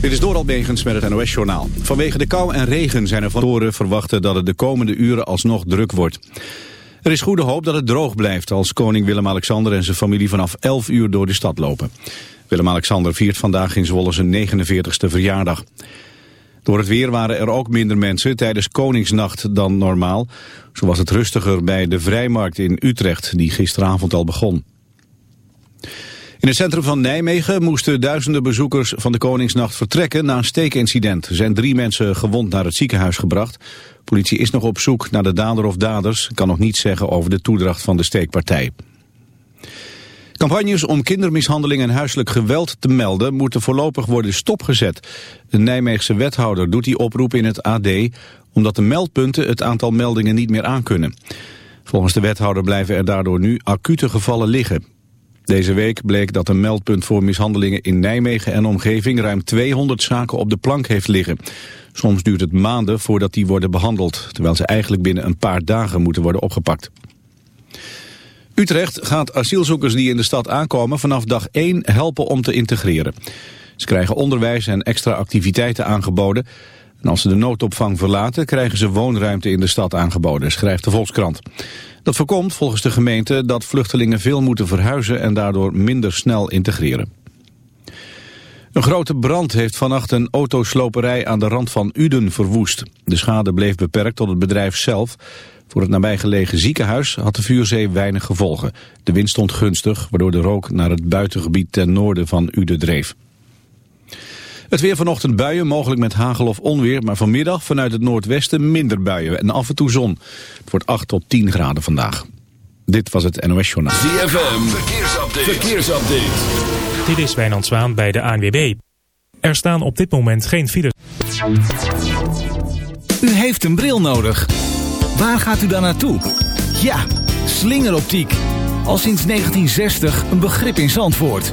Dit is Doral Begens met het NOS-journaal. Vanwege de kou en regen zijn er van verwachten dat het de komende uren alsnog druk wordt. Er is goede hoop dat het droog blijft als koning Willem-Alexander en zijn familie vanaf 11 uur door de stad lopen. Willem-Alexander viert vandaag in Zwolle zijn 49ste verjaardag. Door het weer waren er ook minder mensen tijdens Koningsnacht dan normaal. Zo was het rustiger bij de Vrijmarkt in Utrecht, die gisteravond al begon. In het centrum van Nijmegen moesten duizenden bezoekers van de Koningsnacht vertrekken na een steekincident. Er zijn drie mensen gewond naar het ziekenhuis gebracht. Politie is nog op zoek naar de dader of daders, kan nog niets zeggen over de toedracht van de steekpartij. Campagnes om kindermishandeling en huiselijk geweld te melden moeten voorlopig worden stopgezet. Een Nijmeegse wethouder doet die oproep in het AD omdat de meldpunten het aantal meldingen niet meer aankunnen. Volgens de wethouder blijven er daardoor nu acute gevallen liggen. Deze week bleek dat een meldpunt voor mishandelingen in Nijmegen en omgeving ruim 200 zaken op de plank heeft liggen. Soms duurt het maanden voordat die worden behandeld, terwijl ze eigenlijk binnen een paar dagen moeten worden opgepakt. Utrecht gaat asielzoekers die in de stad aankomen vanaf dag 1 helpen om te integreren. Ze krijgen onderwijs en extra activiteiten aangeboden. En als ze de noodopvang verlaten krijgen ze woonruimte in de stad aangeboden, schrijft de Volkskrant. Dat voorkomt volgens de gemeente dat vluchtelingen veel moeten verhuizen en daardoor minder snel integreren. Een grote brand heeft vannacht een autosloperij aan de rand van Uden verwoest. De schade bleef beperkt tot het bedrijf zelf. Voor het nabijgelegen ziekenhuis had de vuurzee weinig gevolgen. De wind stond gunstig, waardoor de rook naar het buitengebied ten noorden van Uden dreef. Het weer vanochtend buien, mogelijk met hagel of onweer, maar vanmiddag vanuit het noordwesten minder buien en af en toe zon. Het wordt 8 tot 10 graden vandaag. Dit was het NOS Journaal. ZFM, verkeersupdate. verkeersupdate. Dit is Wijnand Zwaan bij de ANWB. Er staan op dit moment geen files. U heeft een bril nodig. Waar gaat u dan naartoe? Ja, slingeroptiek. Al sinds 1960 een begrip in Zandvoort.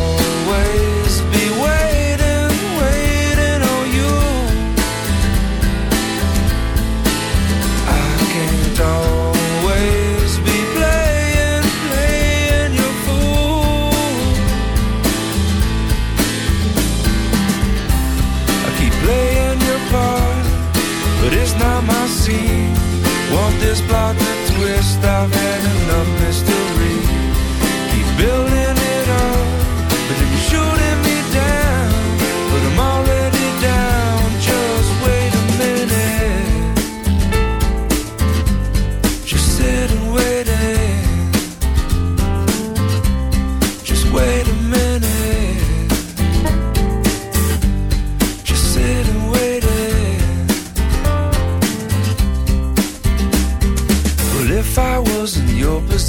stuck in the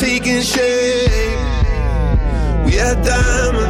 taking shape. We are diamonds.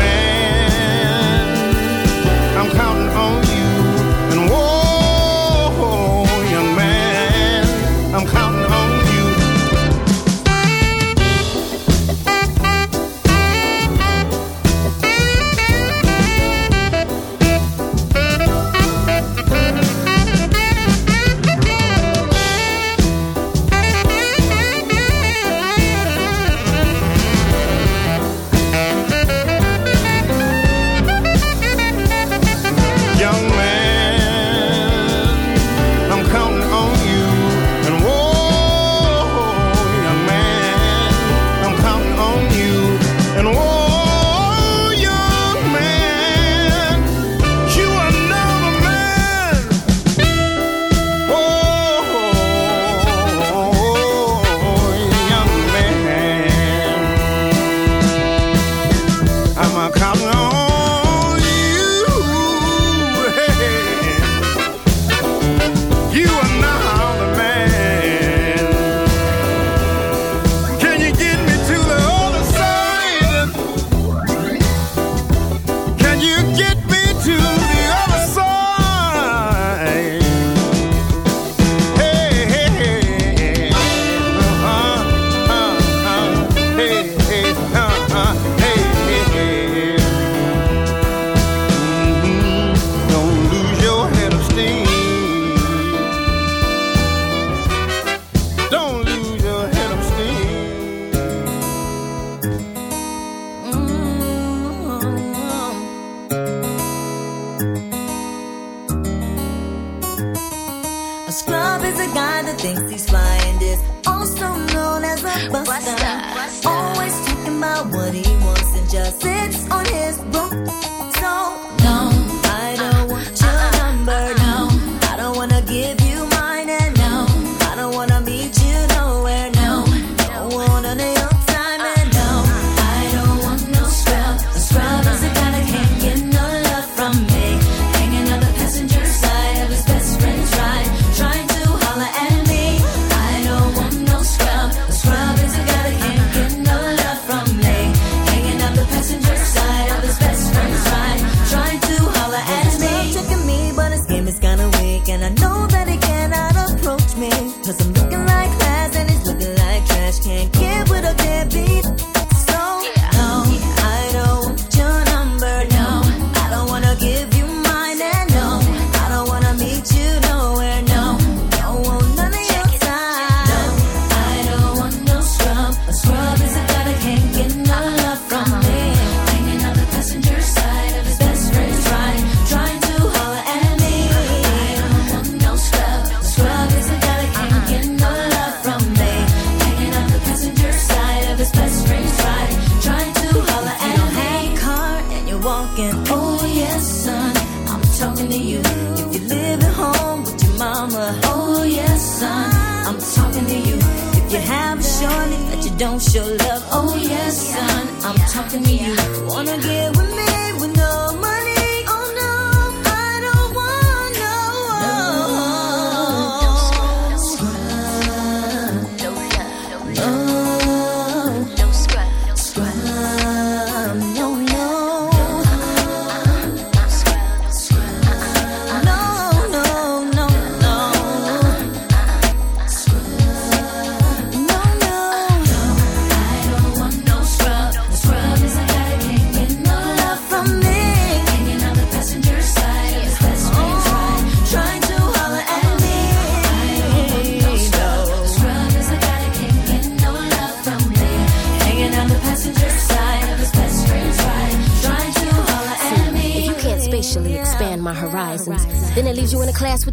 I'm talking to you. Wanna get with me?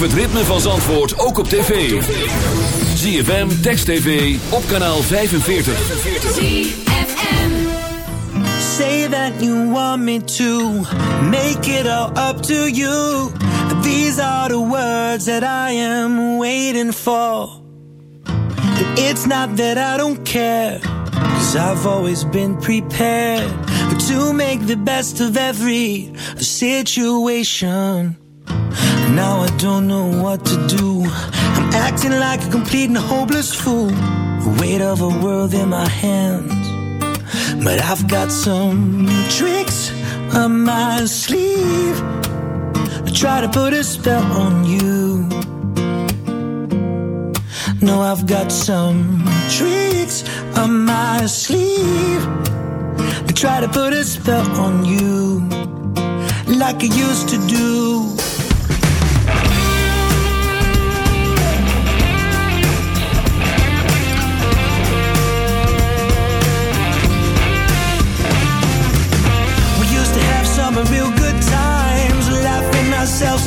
Het ritme van Zandvoort ook op tv. ZFM, Text TV, op kanaal 45. ZFM Say that you want me to Make it all up to you These are the words that I am waiting for It's not that I don't care Cause I've always been prepared To make the best of every situation Now I don't know what to do. I'm acting like a complete and hopeless fool. The weight of a world in my hands. But I've got some tricks up my sleeve. I try to put a spell on you. No, I've got some tricks up my sleeve. I try to put a spell on you. Like I used to do.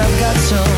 I've got some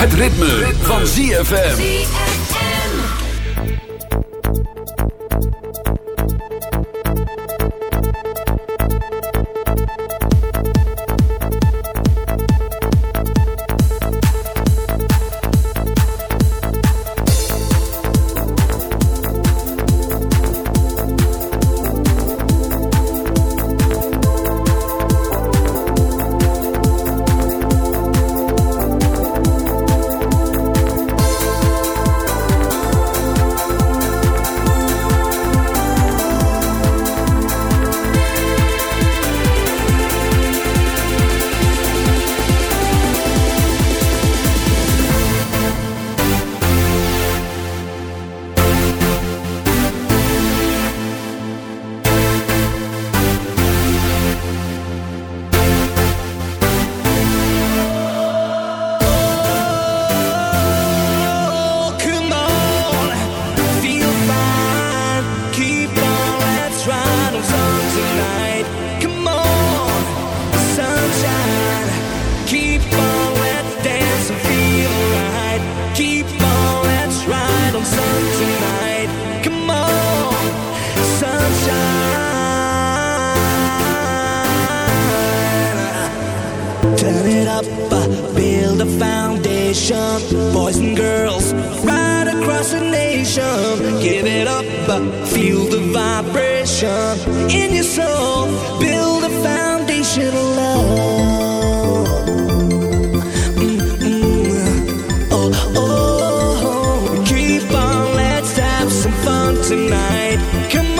Het ritme, van ZFM. Tonight. Come on,